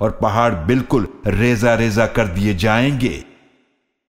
और पहाड़ बिल्कुल रेजा रेजा कर दिए जाएँगे।